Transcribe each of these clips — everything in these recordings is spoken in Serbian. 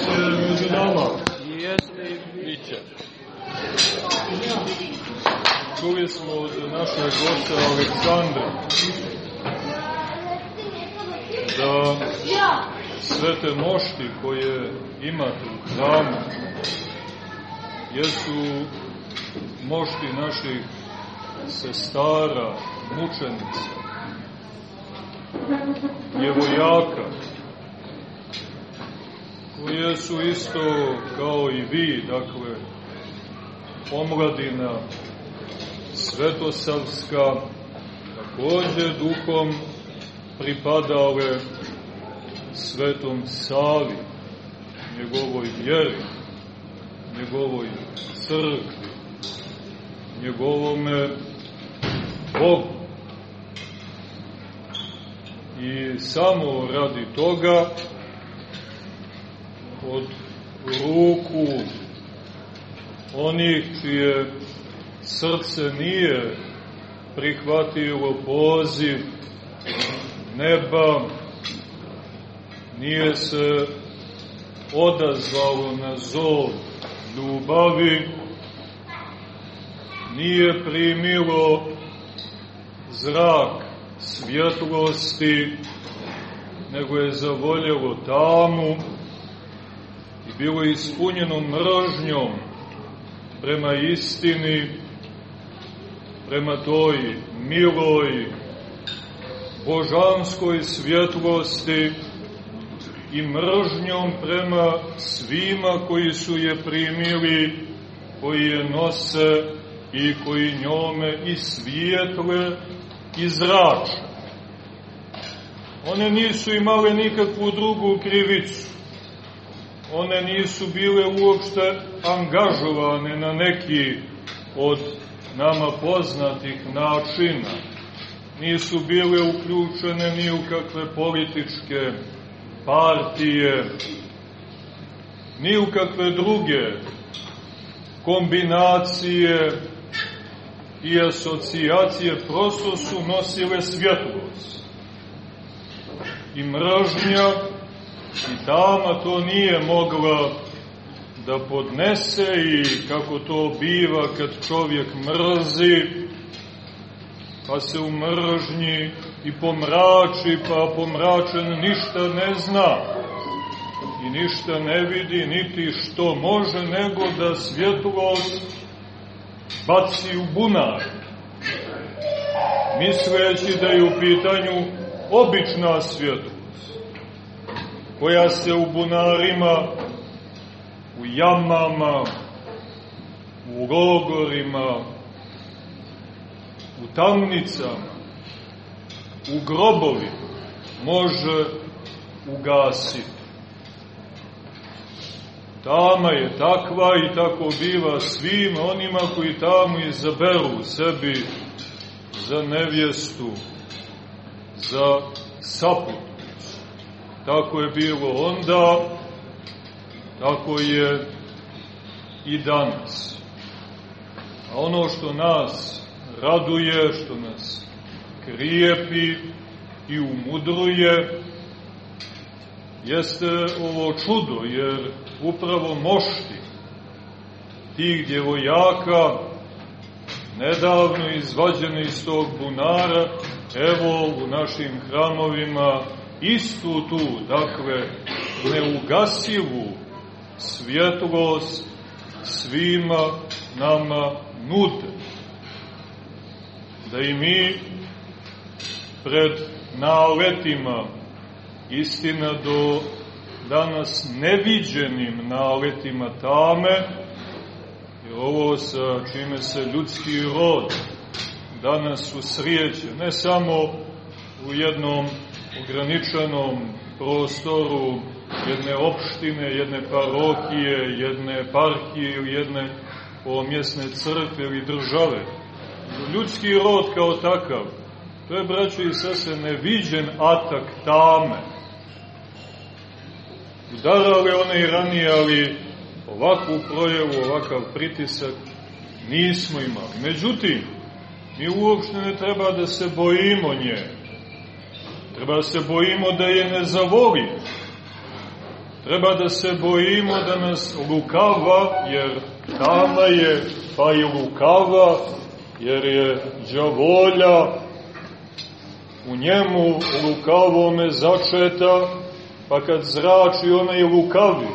Je među nama. Jeste i Biće. Čuli smo od našeg gosta Aleksandra da sve te mošti koje imate u hramu jesu mošti naših sestara, mučenica, djevojaka, koje su isto kao i vi, dakle, omladina svetosavska, takođe duhom pripadale svetom Savi, njegovoj vjeri, njegovoj crkvi, njegovome Bogu. I samo radi toga od ruku onih čije srce nije prihvatilo poziv neba, nije se odazvalo na zov ljubavi, nije primilo zrak svjetlosti, nego je zavoljelo tamu bilo ispunjeno mržnjom prema istini, prema toj miloj, božanskoj svjetlosti i mržnjom prema svima koji su je primili, koji je nose i koji njome i svijetle i zrače. One nisu imale nikakvu drugu krivicu. One nisu bile uopšte angažovane na neki od nama poznatih načina. Nisu bile uključene ni u kakve političke partije, ni u kakve druge kombinacije i asocijacije, prosto su nosile svjetlost. I mržnja i tama to nije mogla da podnese i kako to biva kad čovjek mrzi, pa se u mržnji i pomrači, pa pomračen ništa ne zna. I ništa ne vidi, niti što može, nego da svjetlost baci u bunar, misleći da je u pitanju obična svjetlost, koja se u bunarima, u jamama, u logorima, u tamnicama, u grobovi može ugasiti. Tama je takva i tako biva svima onima koji tamo izaberu sebi za nevjestu, za saputnicu. Tako je bilo onda, tako je i danas. A ono što nas raduje, što nas krijepi i umudruje, jeste ovo čudo, jer upravo mošti tih djevojaka, nedavno izvađene iz tog bunara, evo u našim hramovima istu tu, dakle, neugasivu svjetlost svima nama nude. Da i mi pred naletima istina do danas neviđenim naletima tame, jer ovo sa čime se ljudski rod danas usrijeće, ne samo u jednom ograničenom prostoru jedne opštine, jedne parokije, jedne parhije ili jedne mjesne crkve ili države. Ljudski rod kao takav, to je, braćo i sese, neviđen atak tame. Udarali one i ranije, ali ovakvu projevu, ovakav pritisak nismo imali. Međutim, mi uopšte ne treba da se bojimo nje. Treba se bojimo da je ne zavolimo Treba da se bojimo da nas lukava, jer tama je, pa i lukava, jer je džavolja. U njemu lukavome začeta, pa kad zrači ona je lukavi,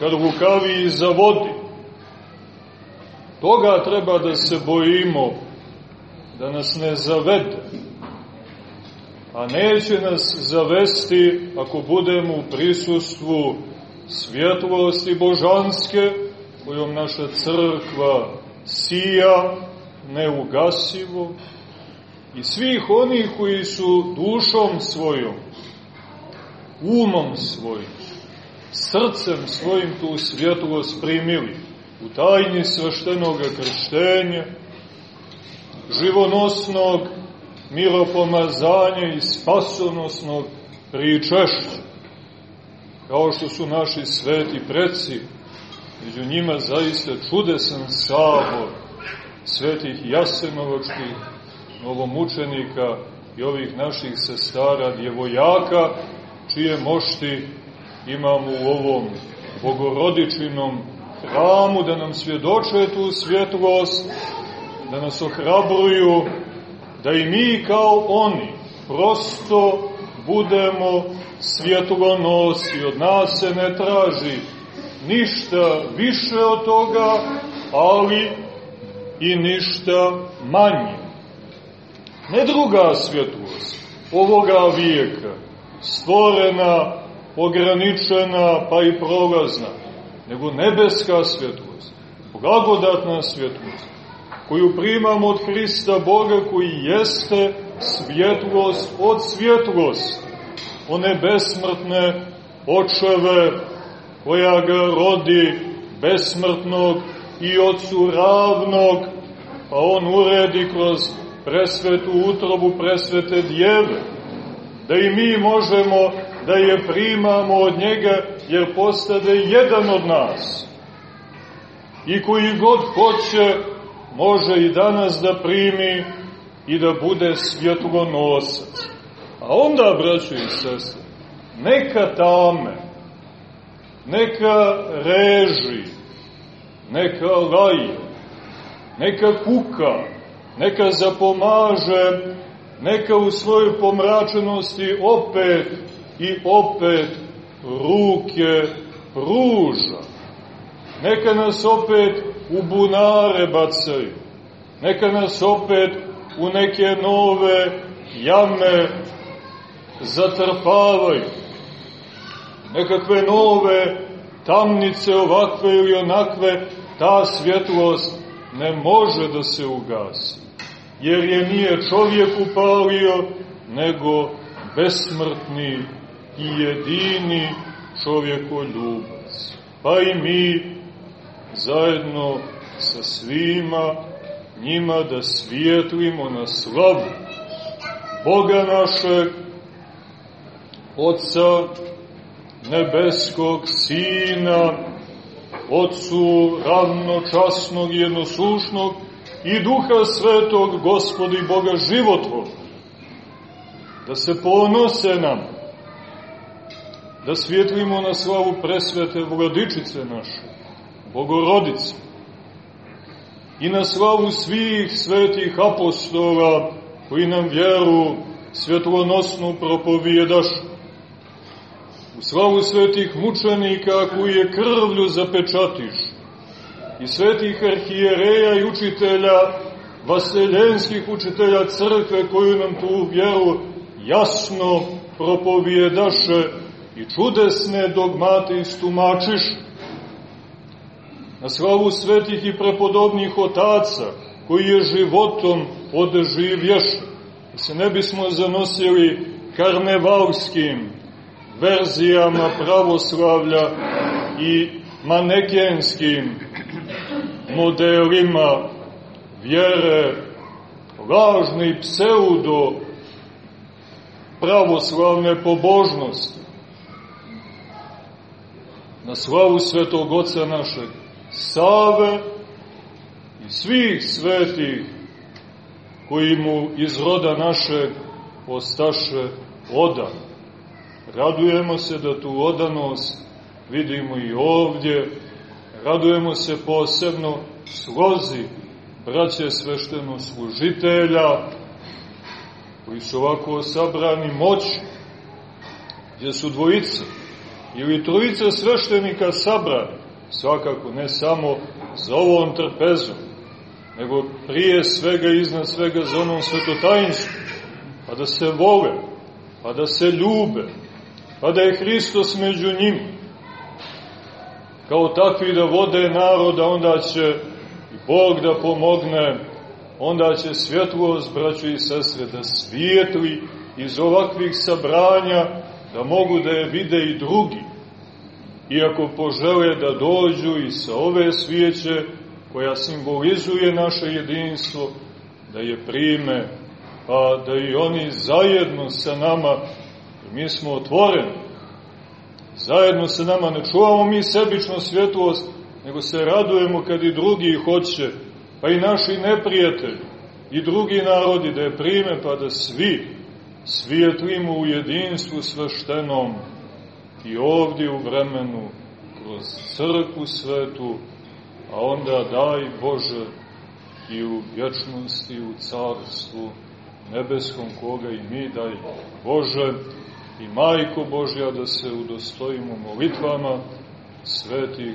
kad lukavi i zavodi. Toga treba da se bojimo, da nas ne zavede, a neće nas zavesti ako budemo u prisustvu svjetlosti božanske, kojom naša crkva sija neugasivo, i svih onih koji su dušom svojom, umom svojim, srcem svojim tu svjetlost primili u tajni svrštenog krštenja, živonosnog miropomazanja i spasonosnog pričešća, kao što su naši sveti preci, među njima zaista čudesan sabor svetih jasenovačkih novomučenika i ovih naših sestara, djevojaka, čije mošti imamo u ovom bogorodičinom hramu, da nam svjedoče tu svjetlost, da nas ohrabruju, da i mi kao oni prosto budemo svjetlonosi, od nas se ne traži ništa više od toga, ali i ništa manje. Ne druga svjetlost ovoga vijeka, stvorena, ograničena pa i prolazna, nego nebeska svjetlost, blagodatna svjetlost, koju primamo od Hrista Boga koji jeste svjetlost od svjetlosti, one besmrtne očeve koja ga rodi besmrtnog i ocu ravnog, pa on uredi kroz presvetu utrobu presvete djeve, da i mi možemo da je primamo od njega, jer postade jedan od nas. I koji god hoće, može i danas da primi i da bude svjetlonosac. A onda, braćo i sestre, neka tame, neka reži, neka laje, neka kuka, neka zapomaže, neka u svojoj pomračenosti opet i opet ruke pruža. Neka nas opet u bunare bacaju. Neka nas opet u neke nove jame zatrpavaju. Nekakve nove tamnice ovakve ili onakve, ta svjetlost ne može da se ugasi. Jer je nije čovjek upalio, nego besmrtni i jedini čovjekoljubac. Pa i mi zajedno sa svima njima da svijetlimo na slavu Boga našeg, Otca nebeskog Sina, Otcu ravnočasnog i jednoslušnog i Duha Svetog, Gospodi Boga životvog, da se ponose nam, da svjetlimo na slavu presvete vladičice naše, Bogorodice, i na slavu svih svetih apostola koji nam vjeru svjetlonosnu propovijedašu, u slavu svetih mučenika koji je krvlju zapečatiš, i svetih arhijereja i učitelja, vaseljenskih učitelja crkve koju nam tu vjeru jasno propovijedaše i čudesne dogmate istumačiš, na slavu svetih i prepodobnih otaca, koji je životom odživješ, da se ne bismo zanosili karnevalskim verzijama pravoslavlja i manekenskim modelima vjere, lažni pseudo pravoslavne pobožnosti. Na slavu svetog oca našeg Save i svih svetih koji mu iz roda našeg ostaše odan. Radujemo se da tu odanost vidimo i ovdje. Radujemo se posebno slozi braće svešteno služitelja, koji su ovako sabrani moć, gdje su dvojice ili trojica sveštenika sabrani, svakako ne samo za ovom trpezom, nego prije svega iznad svega za onom svetotajinstvu, pa da se vole, pa da se ljube, pa da je Hristos među njim. Kao takvi da vode naroda, onda će i Bog da pomogne, onda će svjetlost, braćo i sestre, da svijetli iz ovakvih sabranja, da mogu da je vide i drugi. Iako požele da dođu i sa ove svijeće, koja simbolizuje naše jedinstvo, da je prime, pa da i oni zajedno sa nama, mi smo otvoreni, zajedno sa nama ne čuvamo mi sebično svjetlost, nego se radujemo kad i drugi hoće, pa i naši neprijatelji, i drugi narodi da je prime, pa da svi svijetlimo u jedinstvu sveštenom i ovdje u vremenu, kroz crku svetu, a onda daj Bože i u vječnosti, u carstvu nebeskom koga i mi daj Bože i Majko Božja da se udostojimo molitvama svetih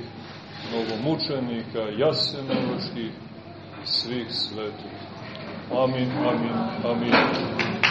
novomučenika, jasenovačkih svih svetih. Amin, amin, amin.